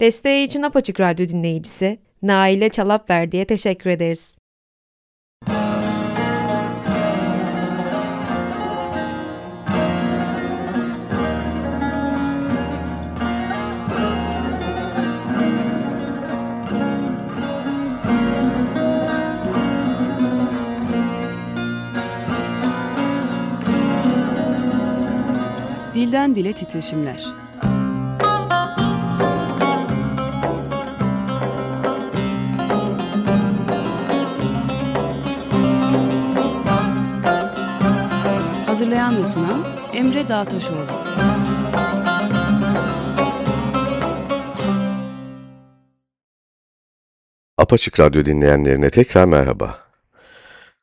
Desteği için Apaçık Radyo dinleyicisi Naile Çalapverdi'ye teşekkür ederiz. Dilden Dile Titreşimler Hazırlayan ve sunan Emre Dağtaşoğlu. Apaçık Radyo dinleyenlerine tekrar merhaba.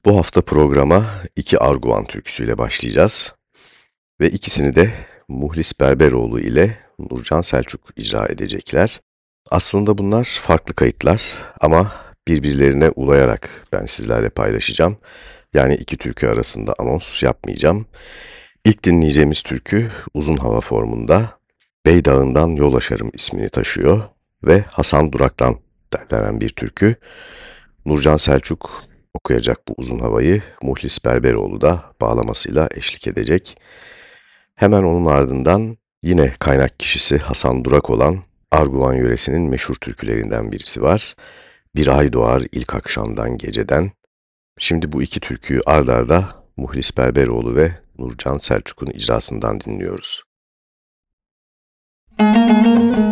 Bu hafta programa iki Arguan türküsüyle başlayacağız. Ve ikisini de Muhlis Berberoğlu ile Nurcan Selçuk icra edecekler. Aslında bunlar farklı kayıtlar ama birbirlerine ulayarak ben sizlerle paylaşacağım. Yani iki türkü arasında anons yapmayacağım. İlk dinleyeceğimiz türkü uzun hava formunda Bey Dağı'ndan Yol Aşarım ismini taşıyor ve Hasan Durak'tan derlenen bir türkü. Nurcan Selçuk okuyacak bu uzun havayı, Muhlis Berberoğlu da bağlamasıyla eşlik edecek. Hemen onun ardından yine kaynak kişisi Hasan Durak olan Arguvan yöresinin meşhur türkülerinden birisi var. Bir ay doğar ilk akşamdan geceden. Şimdi bu iki türküyü ard arda Muhlis Berberoğlu ve Nurcan Selçuk'un icrasından dinliyoruz. Müzik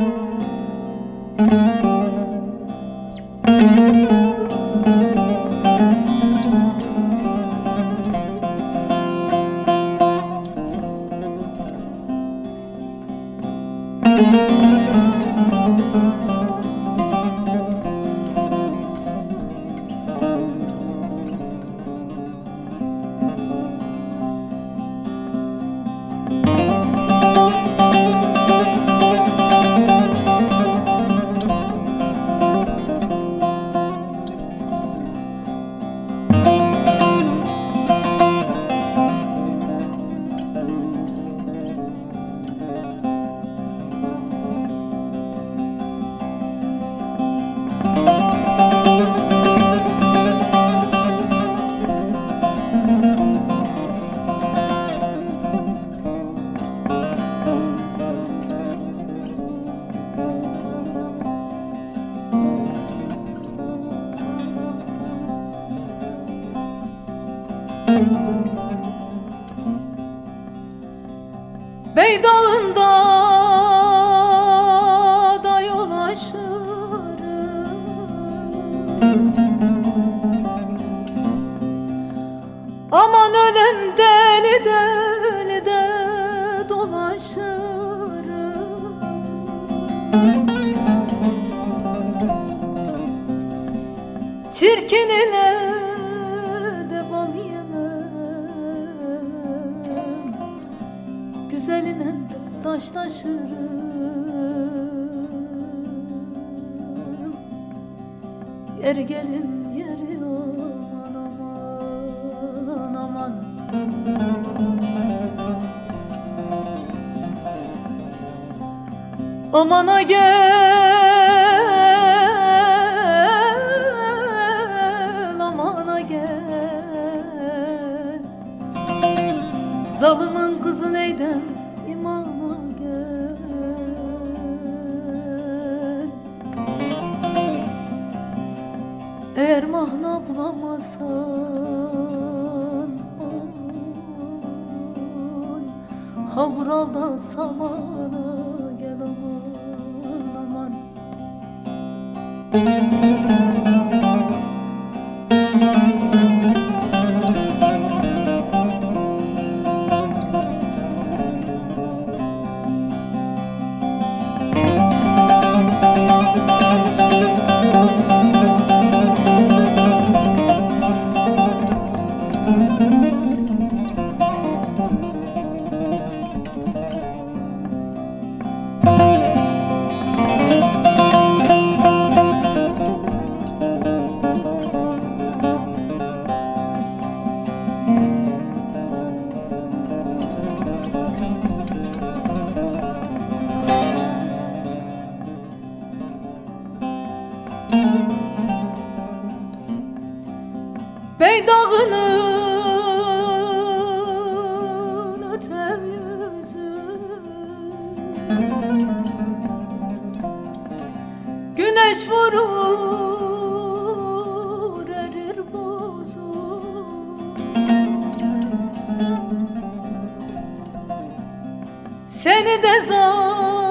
Amana gel Amana gel. Zalımın kızı neyden imana gel? Eğer mahna bulamazsan Hal buralda Seni de zor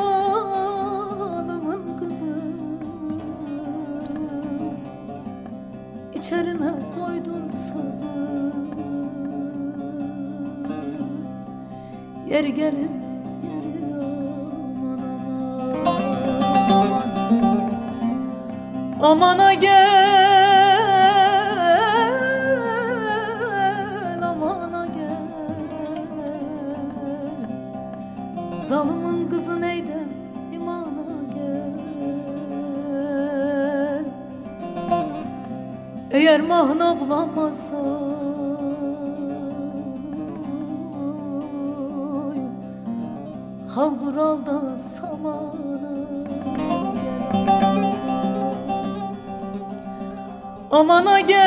bana gel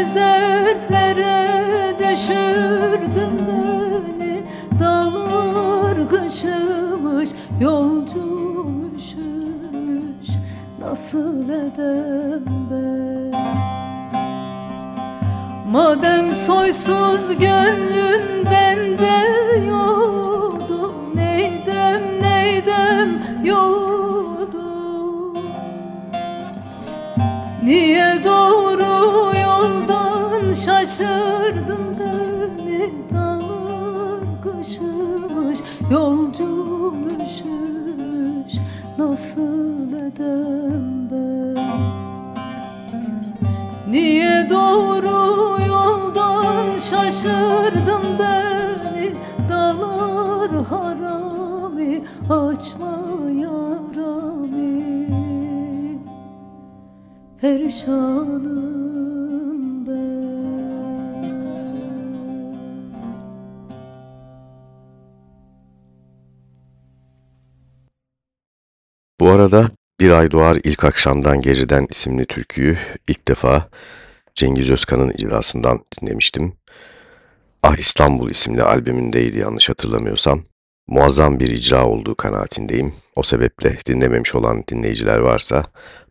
Dezertlere deşirdin beni. Dağlar kışımış yolcum üşümüş. Nasıl edem ben? Madem soysuz gönlün bende Perişanım ben Bu arada Bir Ay Doğar İlk Akşamdan Geceden isimli türküyü ilk defa Cengiz Özkan'ın icrasından dinlemiştim. Ah İstanbul isimli albümündeydi yanlış hatırlamıyorsam. Muazzam bir icra olduğu kanaatindeyim. O sebeple dinlememiş olan dinleyiciler varsa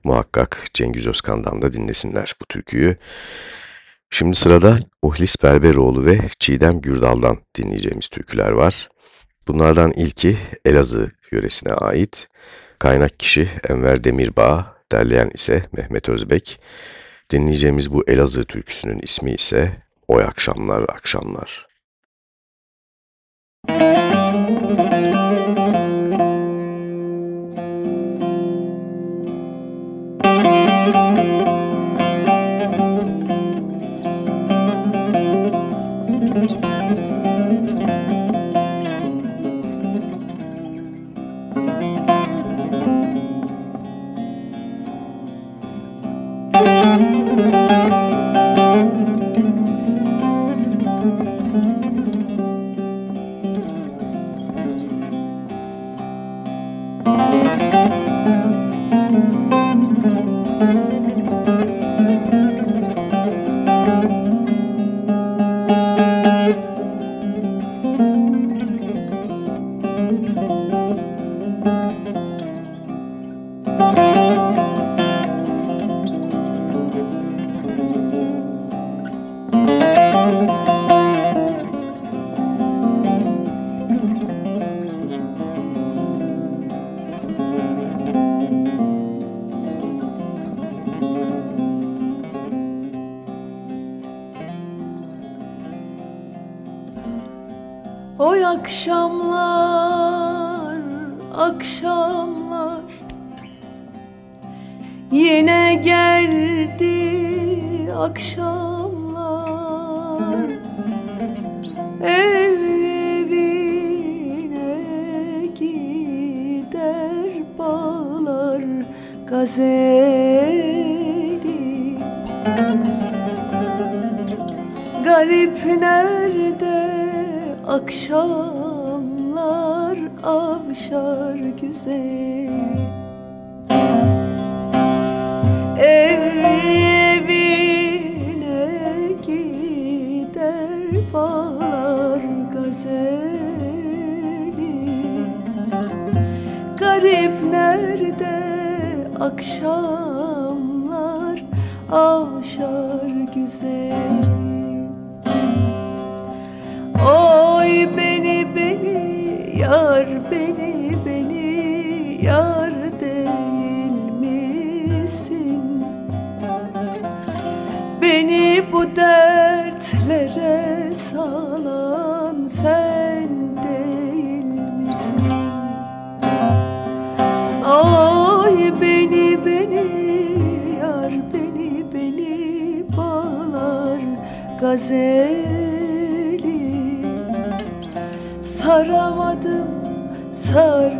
muhakkak Cengiz Özkan'dan da dinlesinler bu türküyü. Şimdi sırada Muhlis Berberoğlu ve Çiğdem Gürdal'dan dinleyeceğimiz türküler var. Bunlardan ilki Elazığ yöresine ait. Kaynak kişi Enver Demirbağ, derleyen ise Mehmet Özbek. Dinleyeceğimiz bu Elazığ türküsünün ismi ise Oy Akşamlar Akşamlar. Oy akşamlar Yine geldi akşamlar. Evine gider bağlar gazeli Garip nerede akşamlar avşar güzeli. Evine gider bağlar gazeli. Garip nerede akşamlar avşar güzeli. Beni yar beni beni yar değil misin? Beni bu dertlere salan sen değil misin? Oy beni beni yar beni beni bağlar gazeli Saramadım sar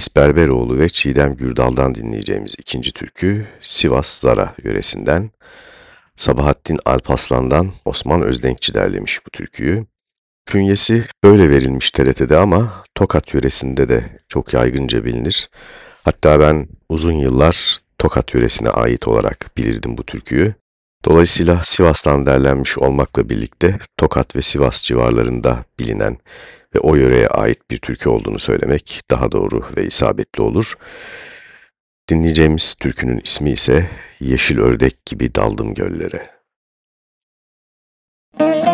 Muhlis Berberoğlu ve Çiğdem Gürdal'dan dinleyeceğimiz ikinci türkü Sivas Zara yöresinden. Sabahattin Alpaslan'dan Osman Özdenkçi derlemiş bu türküyü. Künyesi böyle verilmiş TRT'de ama Tokat yöresinde de çok yaygınca bilinir. Hatta ben uzun yıllar Tokat yöresine ait olarak bilirdim bu türküyü. Dolayısıyla Sivas'tan derlenmiş olmakla birlikte Tokat ve Sivas civarlarında bilinen ve o yöreye ait bir türkü olduğunu söylemek daha doğru ve isabetli olur. Dinleyeceğimiz türkünün ismi ise Yeşil Ördek gibi daldım göllere. Yeşil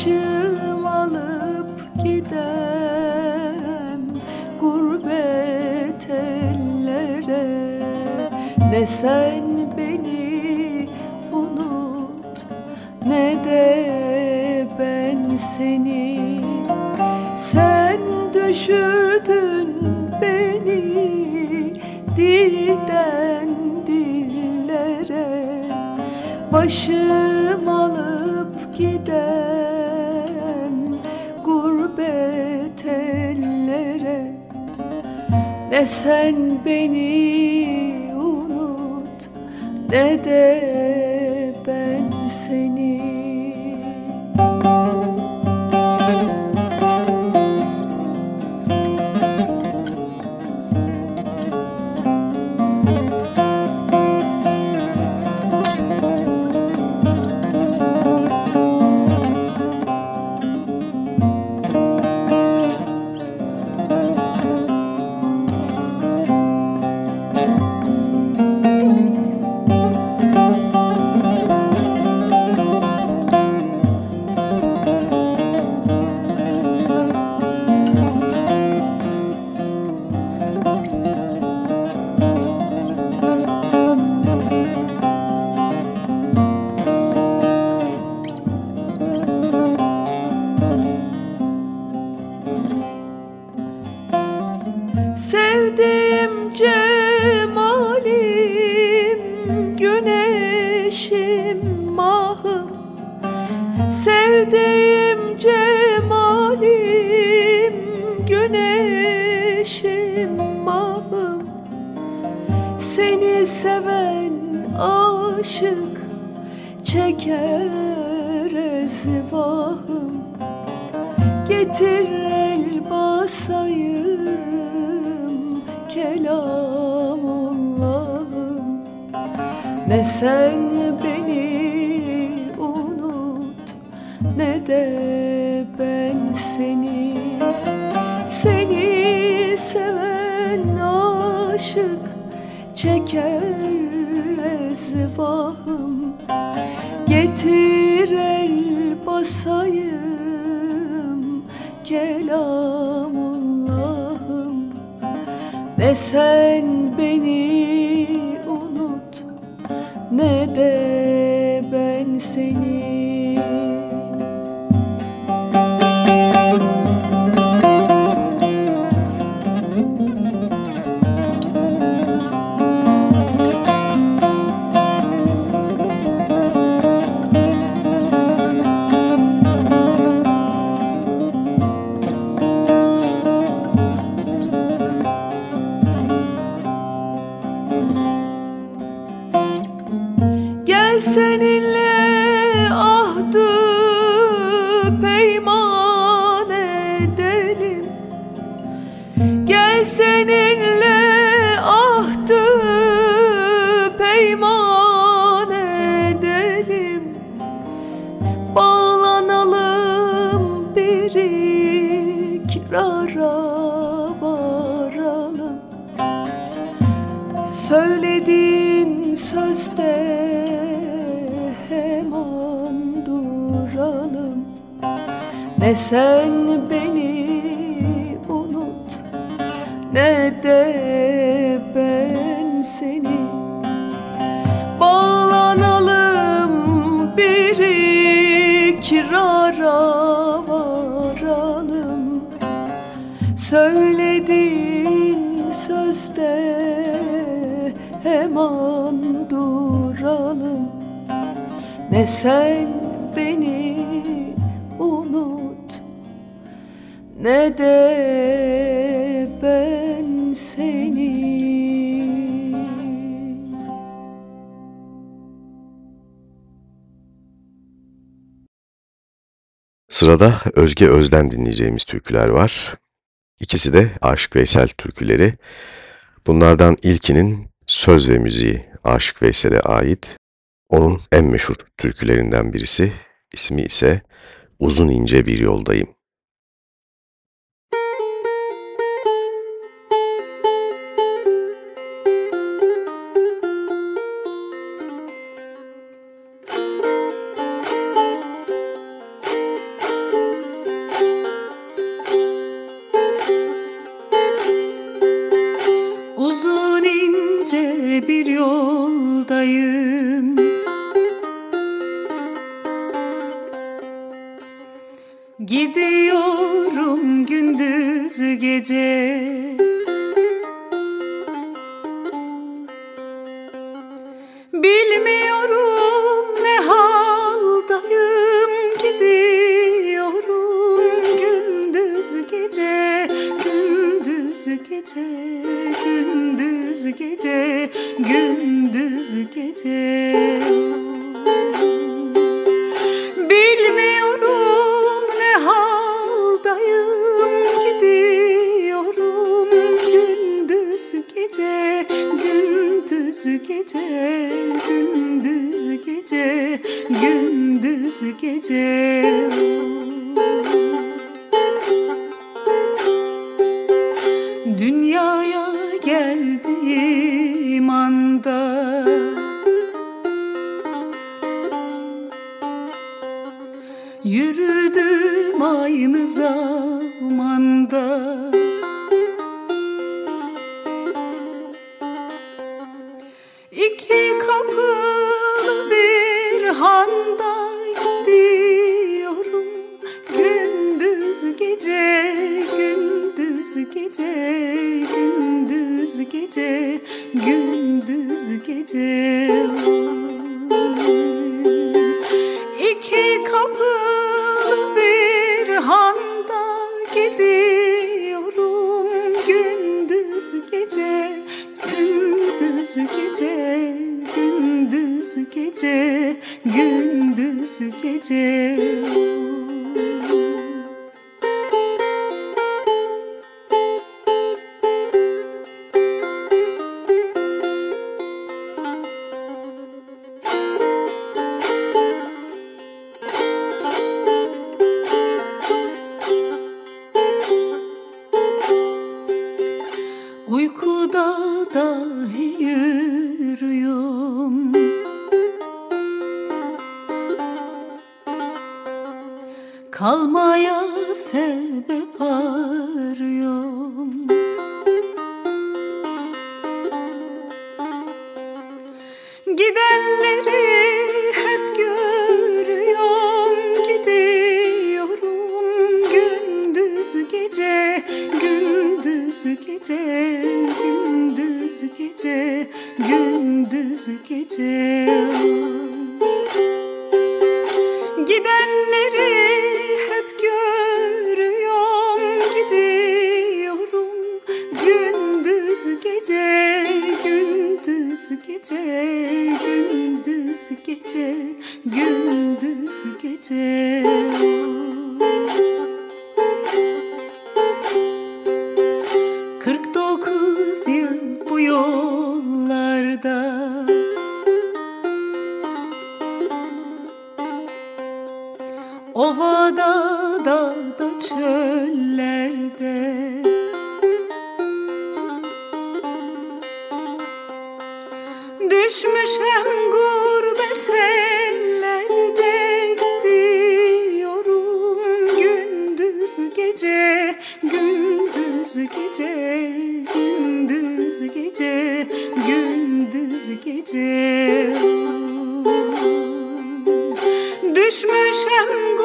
Başım alıp gidem gurbet ellere. Ne sen beni unut ne de ben seni. Sen düşürdün beni dilden dillere. Başım Ne sen beni unut. Ne de güneşim mahım. Sevdiğim cemalim güneşim mahım. Seni seven aşık çeker ezvahım. Getir el basayım kelamullahım Ne sen de ben seni Seni seven aşık çeker ezvahım Getir el basayım kelamullahım. Ne sen Ne sen beni unut ne de ben seni. Bağlanalım bir ikrara varalım. Söylediğin sözde hemen duralım. Ne sen ne de ben seni Sırada Özge Öz'den dinleyeceğimiz türküler var. İkisi de Aşık Veysel türküleri. Bunlardan ilkinin söz ve müziği Aşık Veysel'e ait. Onun en meşhur türkülerinden birisi. İsmi ise Uzun İnce Bir Yoldayım. Gidiyorum gündüz gece Gündüz gece Gündüz gece. Düşmüşem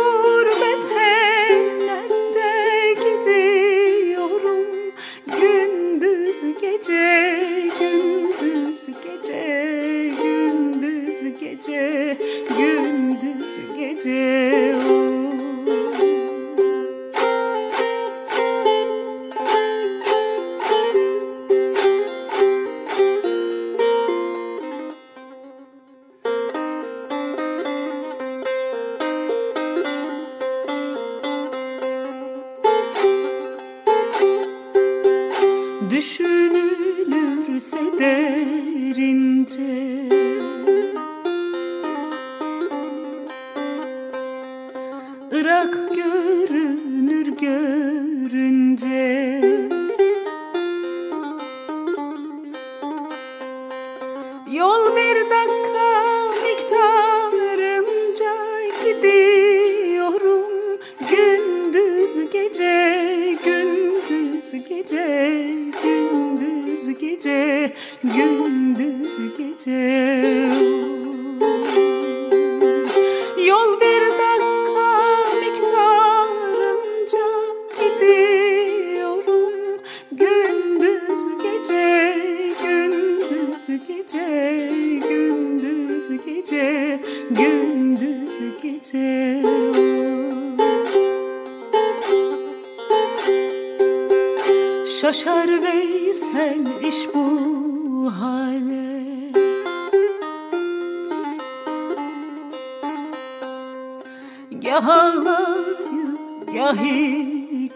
Gah ağlayıp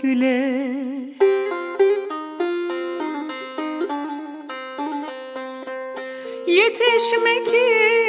güle. Yetişmek için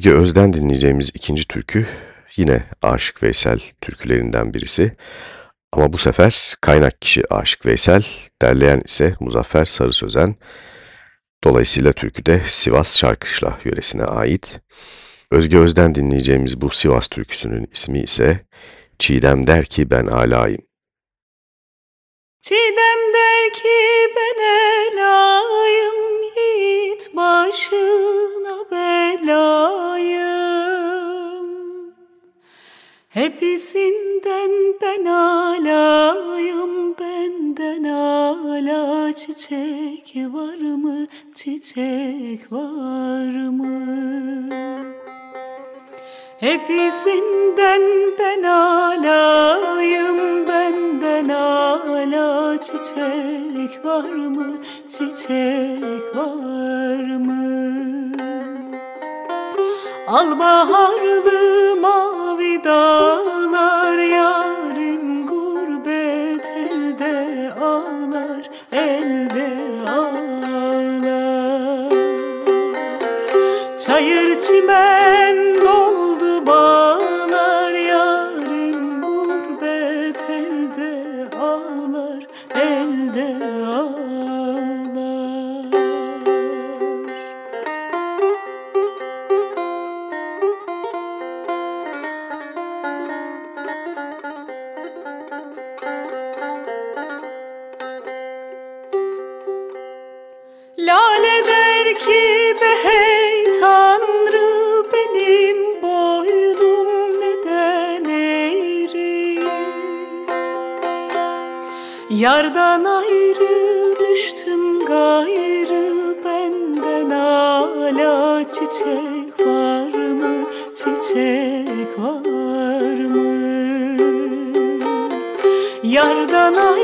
Özge Öz'den dinleyeceğimiz ikinci türkü yine Aşık Veysel türkülerinden birisi. Ama bu sefer kaynak kişi Aşık Veysel, derleyen ise Muzaffer Sarı Sözen. Dolayısıyla türkü de Sivas Şarkışla yöresine ait. Özge Öz'den dinleyeceğimiz bu Sivas türküsünün ismi ise Çiğdem der ki ben alayım. Çiğdem der ki ben elayım yiğit başına belayım. Hepsinden ben alayım benden ala çiçek var mı çiçek var mı? Hepsinden ben alayım çiçek var mı? Çiçek var mı? Al baharlı mavi dağlar no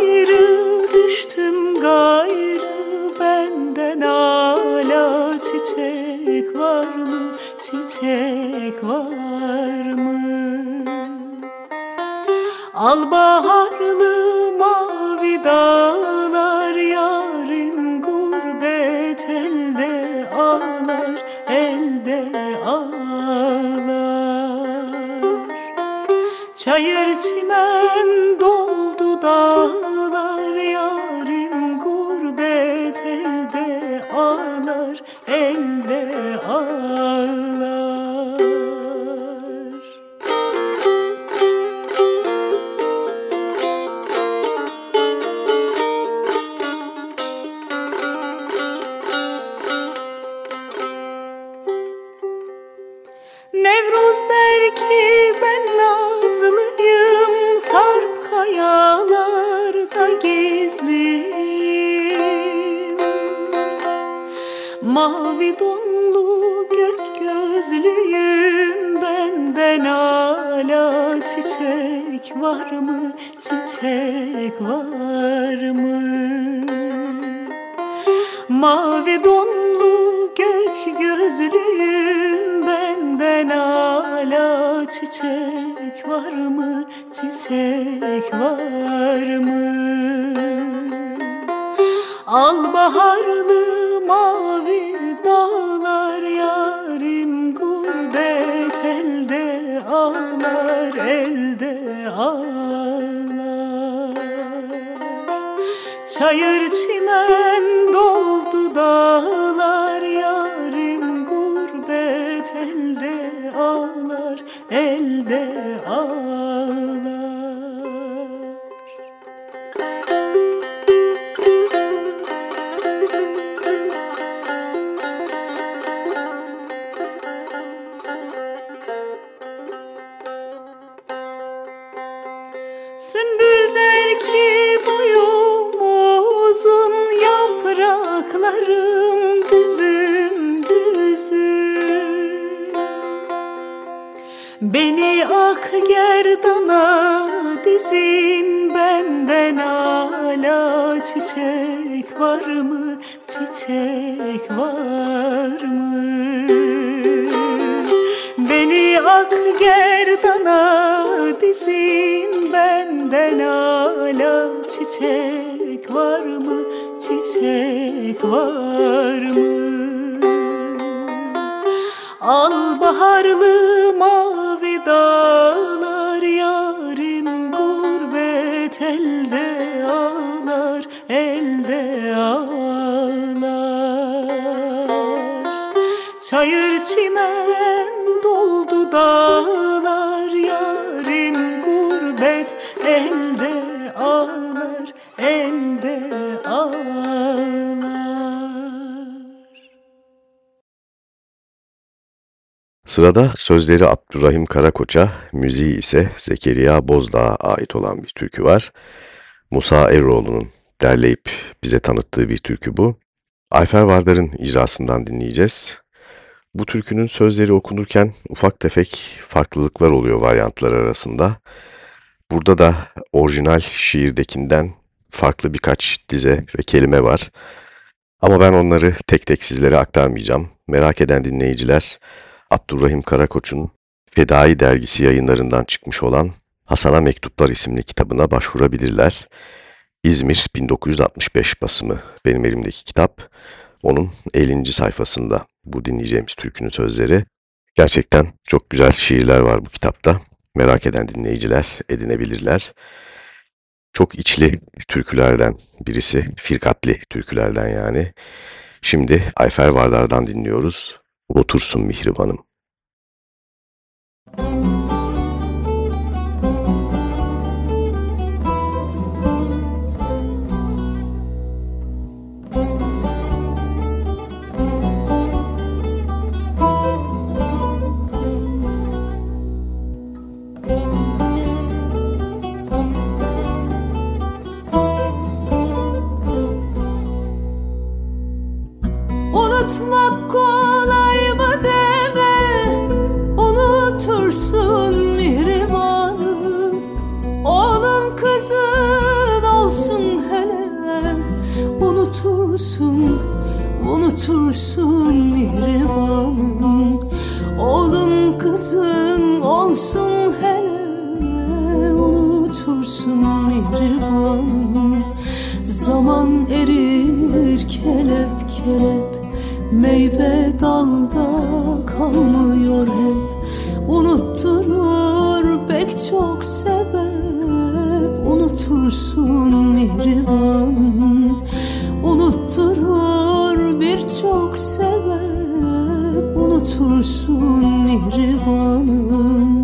Yollarım düzüm düzüm Beni ak gerdana dizin Benden ala çiçek var mı? Çiçek var mı? Beni ak gerdana dizin Benden ala çiçek var mı? Çiçek var mı? Al baharlı mavi dağlar yarim gurbet elde ağlar elde ağlar Çayır çimen doldu dağlar Sırada sözleri Abdurrahim Karakoç'a, müziği ise Zekeriya Bozdağ'a ait olan bir türkü var. Musa Eroğlu'nun derleyip bize tanıttığı bir türkü bu. Ayfer Vardar'ın icrasından dinleyeceğiz. Bu türkünün sözleri okunurken ufak tefek farklılıklar oluyor varyantlar arasında. Burada da orijinal şiirdekinden farklı birkaç dize ve kelime var. Ama ben onları tek tek sizlere aktarmayacağım. Merak eden dinleyiciler Abdurrahim Karakoç'un Fedai dergisi yayınlarından çıkmış olan Hasan'a Mektuplar isimli kitabına başvurabilirler. İzmir 1965 basımı benim elimdeki kitap. Onun 50. sayfasında bu dinleyeceğimiz türkünün sözleri. Gerçekten çok güzel şiirler var bu kitapta. Merak eden dinleyiciler edinebilirler. Çok içli türkülerden birisi, firkatli türkülerden yani. Şimdi Ayfer Vardar'dan dinliyoruz. Otursun Mihribanım. Kelep Meyve dalda kalmıyor hep. Unutturur pek çok sebep. Unutursun mihribanım Unutturur birçok sebep. Unutursun mihribanım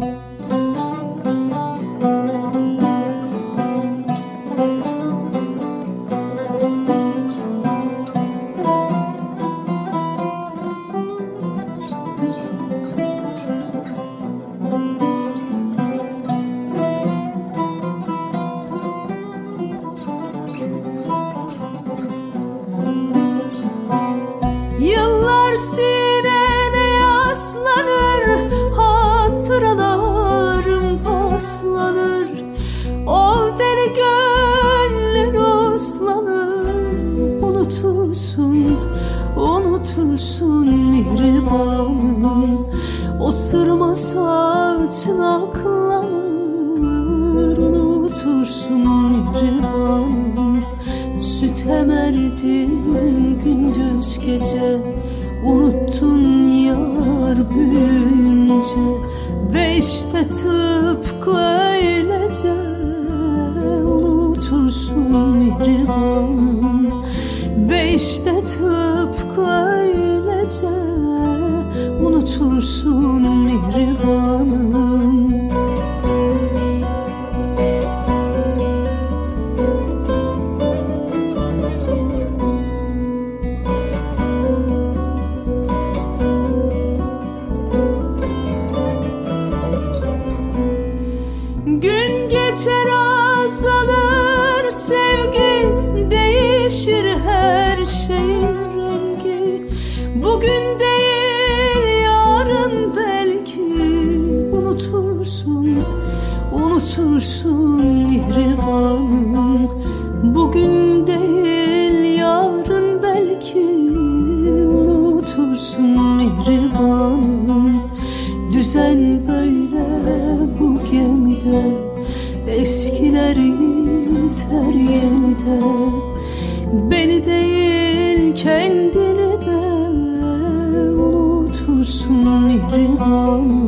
böyle bu gemide Eskiler yiter yenide Beni değil kendini de Unutursun mihribanım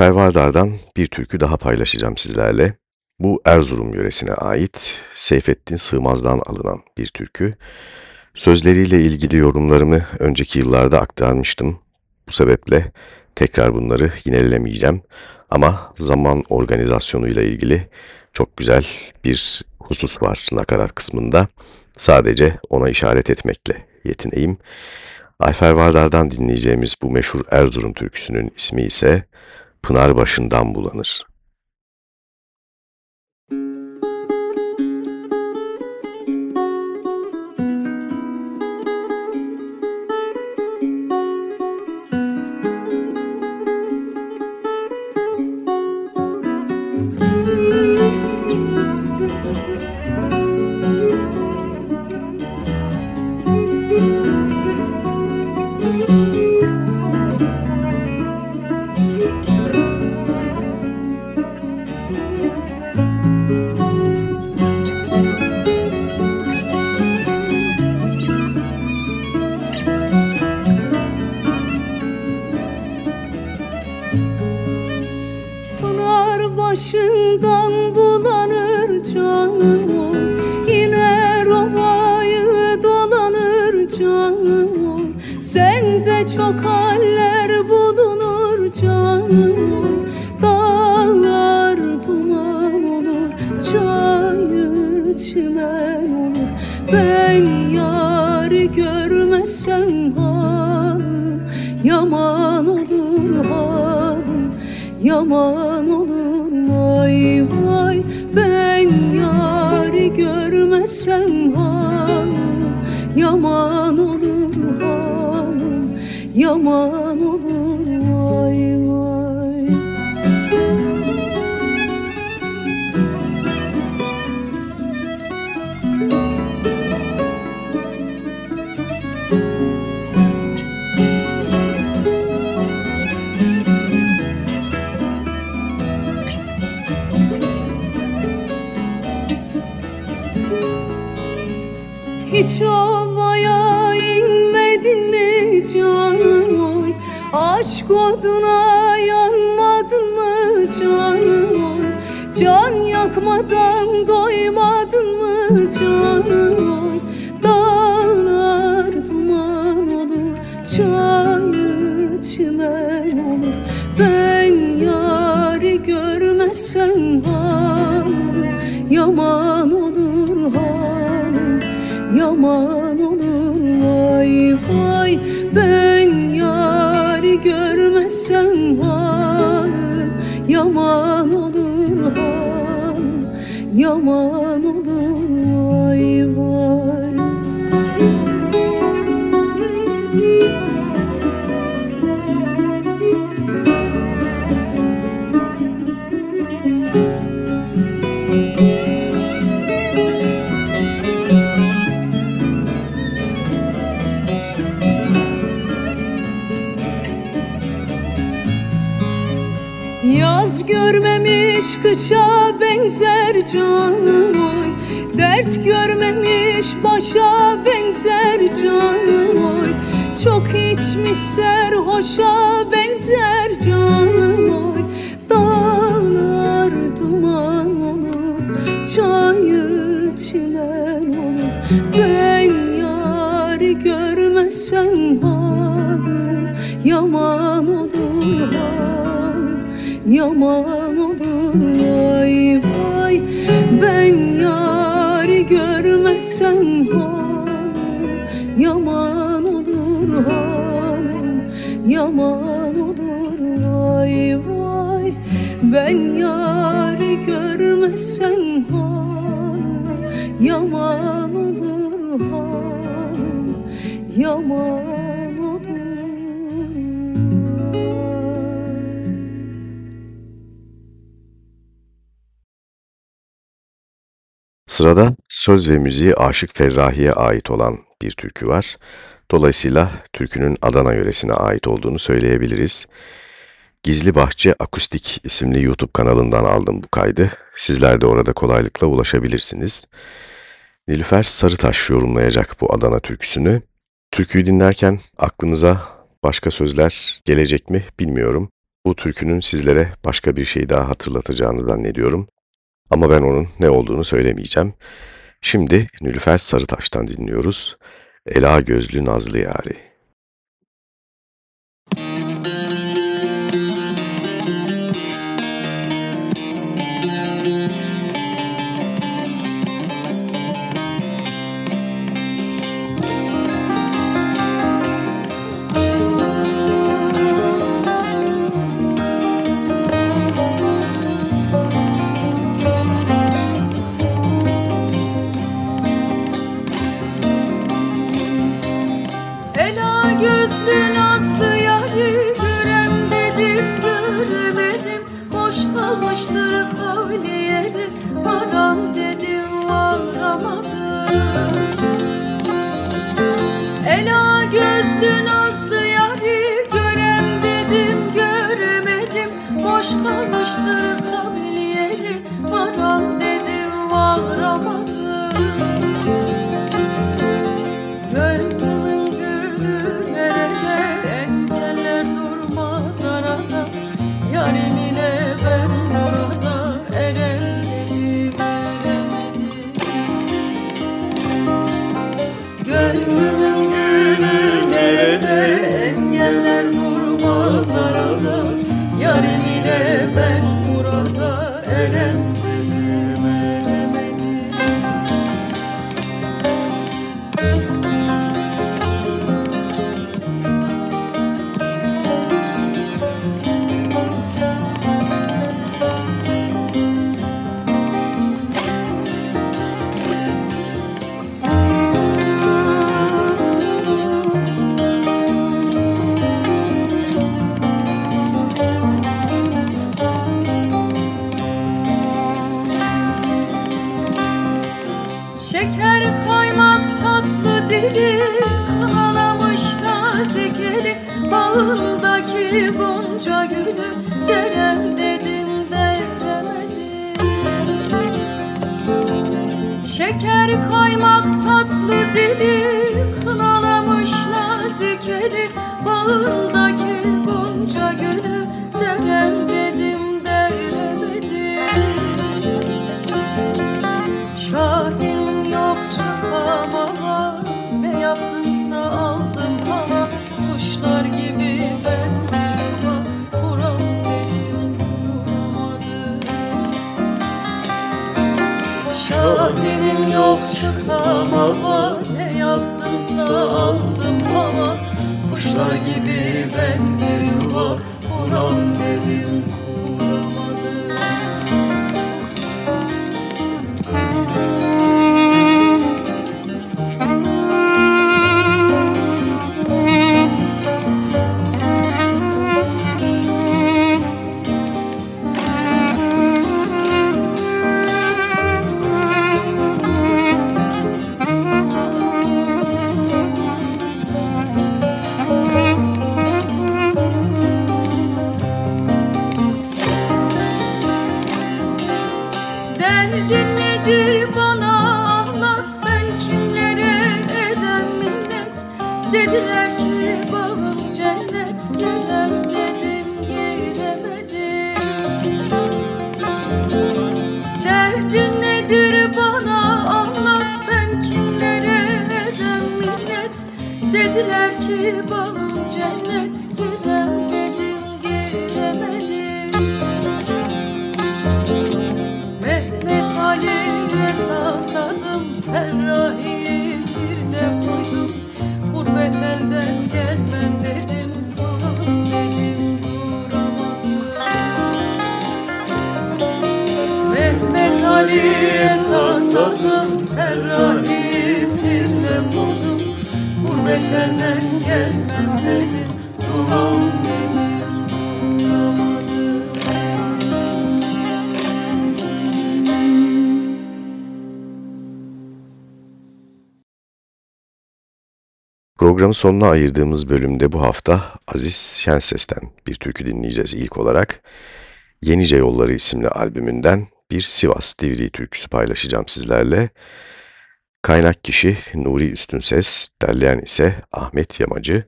Ayfer Vardar'dan bir türkü daha paylaşacağım sizlerle. Bu Erzurum yöresine ait Seyfettin Sığmaz'dan alınan bir türkü. Sözleriyle ilgili yorumlarımı önceki yıllarda aktarmıştım. Bu sebeple tekrar bunları yinelemeyeceğim. Ama zaman organizasyonuyla ilgili çok güzel bir husus var nakarat kısmında. Sadece ona işaret etmekle yetineyim. Ayfer Vardar'dan dinleyeceğimiz bu meşhur Erzurum türküsünün ismi ise Pınar Başından Bulanır. Görmesem kışa benzer canım oy Dert görmemiş başa benzer canım oy Çok içmiş serhoşa benzer canım oy Dağlar duman olur Çayır çimen olur. Ben yari görmesem hanım Yaman olur hanım Yaman Ben yari görmesem hanım Yaman olur hanım Yaman olur Sırada söz ve müziği Aşık Ferrahi'ye ait olan bir türkü var. Dolayısıyla türkünün Adana yöresine ait olduğunu söyleyebiliriz. Gizli Bahçe Akustik isimli YouTube kanalından aldım bu kaydı. Sizler de orada kolaylıkla ulaşabilirsiniz. Nilüfer Sarıtaş yorumlayacak bu Adana türküsünü. Türküyü dinlerken aklınıza başka sözler gelecek mi bilmiyorum. Bu türkünün sizlere başka bir şey daha hatırlatacağını zannediyorum. Ama ben onun ne olduğunu söylemeyeceğim. Şimdi Nülüfer Sarıtaş'tan dinliyoruz. Ela Gözlü Nazlı Yari. Programın sonuna ayırdığımız bölümde bu hafta Aziz Şenses'ten bir türkü dinleyeceğiz ilk olarak. Yenice Yolları isimli albümünden bir Sivas Divri türküsü paylaşacağım sizlerle. Kaynak kişi Nuri Üstünses, derleyen ise Ahmet Yamacı.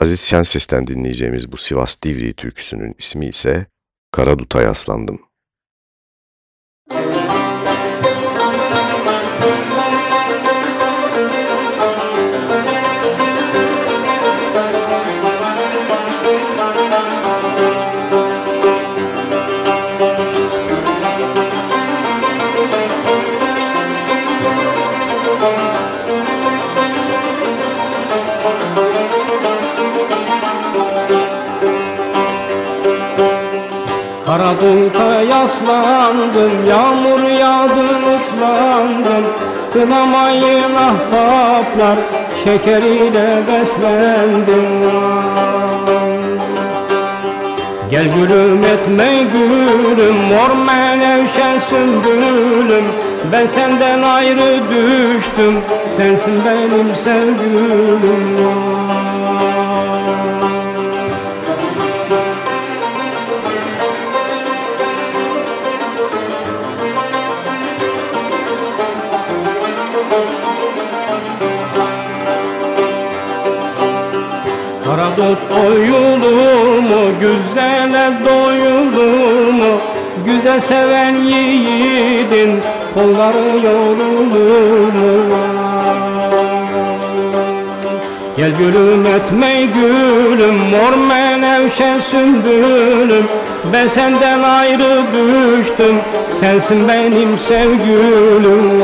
Aziz Şenses'ten dinleyeceğimiz bu Sivas Divri türküsünün ismi ise Karadut'a Yaslandım. Karadulta yaslandım, yağmur yağdı ıslandım Kınamayın ahbaplar, şekeriyle beslendim Gel gülüm etme gülüm, mor menevşe sümbülüm. Ben senden ayrı düştüm, sensin benim sevgülüm Karadut oyulu mu, güzele doyulu mu? Güzel seven yiğidin kolları yorulur mu? Gel gülüm etme gülüm Mor menevşe sümbülüm. Ben senden ayrı düştüm Sensin benim sevgülüm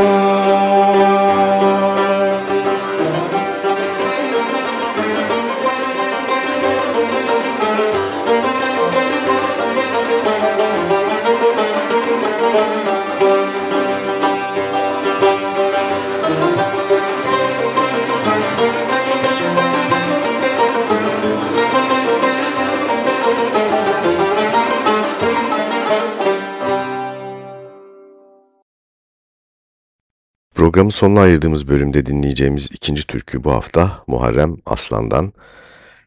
Programın sonuna ayırdığımız bölümde dinleyeceğimiz ikinci türkü bu hafta Muharrem Aslan'dan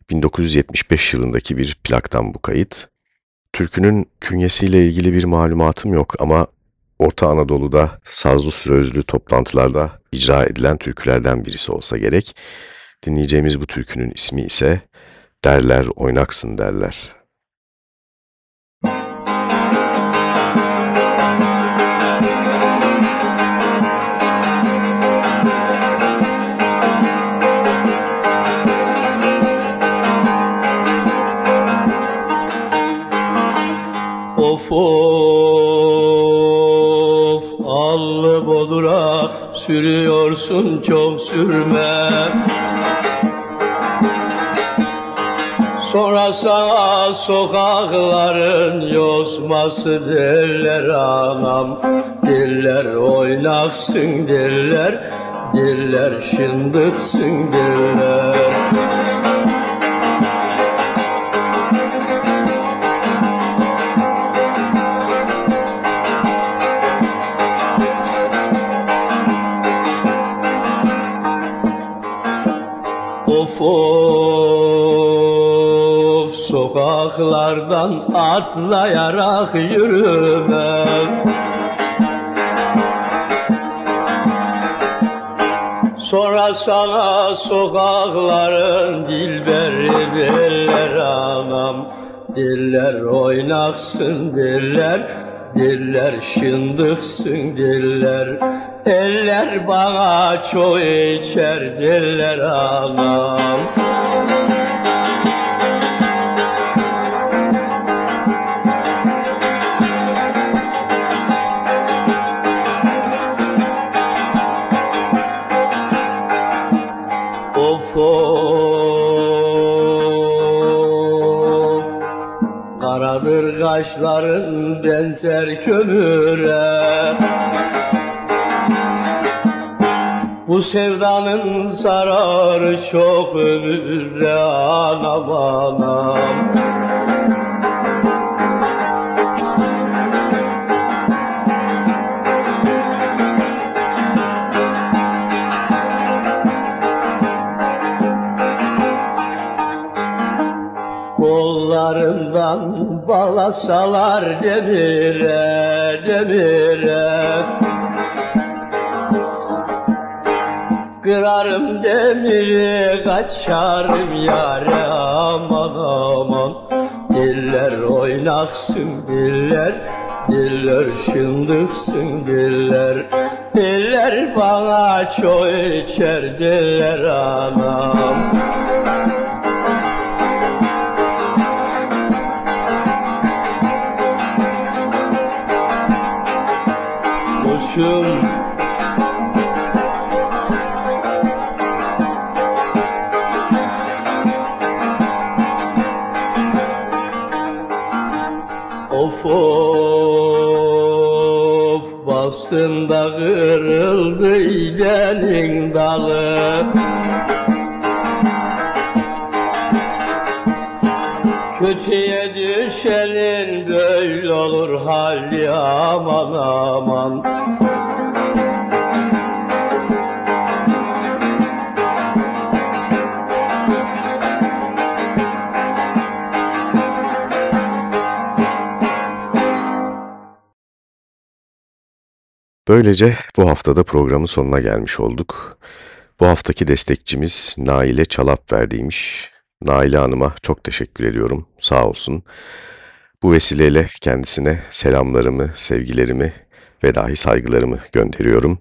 1975 yılındaki bir plaktan bu kayıt. Türkünün künyesiyle ilgili bir malumatım yok ama Orta Anadolu'da sazlı sözlü toplantılarda icra edilen türkülerden birisi olsa gerek. Dinleyeceğimiz bu türkünün ismi ise Derler Oynaksın Derler. Sürüyorsun çok sürme. Sonra sana sokakların yosması derler anam. Diller oynaksın derler Diller şındıksın derler Of sokaklardan atlayarak yürümem Sonra sana sokakların dilberi derler anam. Diller oynaksın diller Diller şındıksın diller Eller bana çok içer diller anam Of of. Karadır kaşların benzer kömüre Bu sevdanın zararı çok ömürre anam anam Kollarından balasalar demire demire Kırarım demiri kaçarım yare aman aman. Diller oynaksın diller Diller şındıksın diller. Diller bana çok içer diller anam. Koşum Of of bastın da kırıldı ilenin dalı Kötüye düşenin böyle olur hali aman aman Böylece bu haftada programın sonuna gelmiş olduk. Bu haftaki destekçimiz Naile Çalap verdiymiş. Naile Hanım'a çok teşekkür ediyorum. Sağ olsun. Bu vesileyle kendisine selamlarımı, sevgilerimi ve dahi saygılarımı gönderiyorum.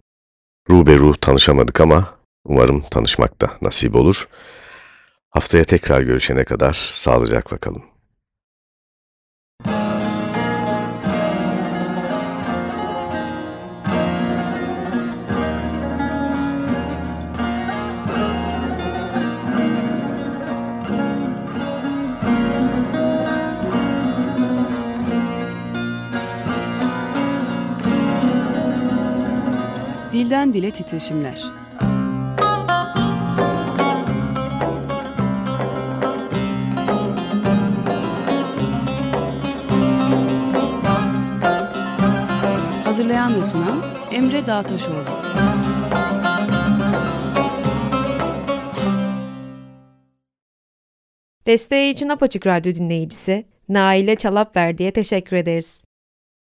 Ruberu tanışamadık ama umarım tanışmak da nasip olur. Haftaya tekrar görüşene kadar sağlıcakla kalın. Dilden dile titreşimler. Hazırlayan ve sunan Emre Dağtaşoğlu. Desteği için Apaçık Radyo dinleyicisi Naile Çalapverdi'ye teşekkür ederiz.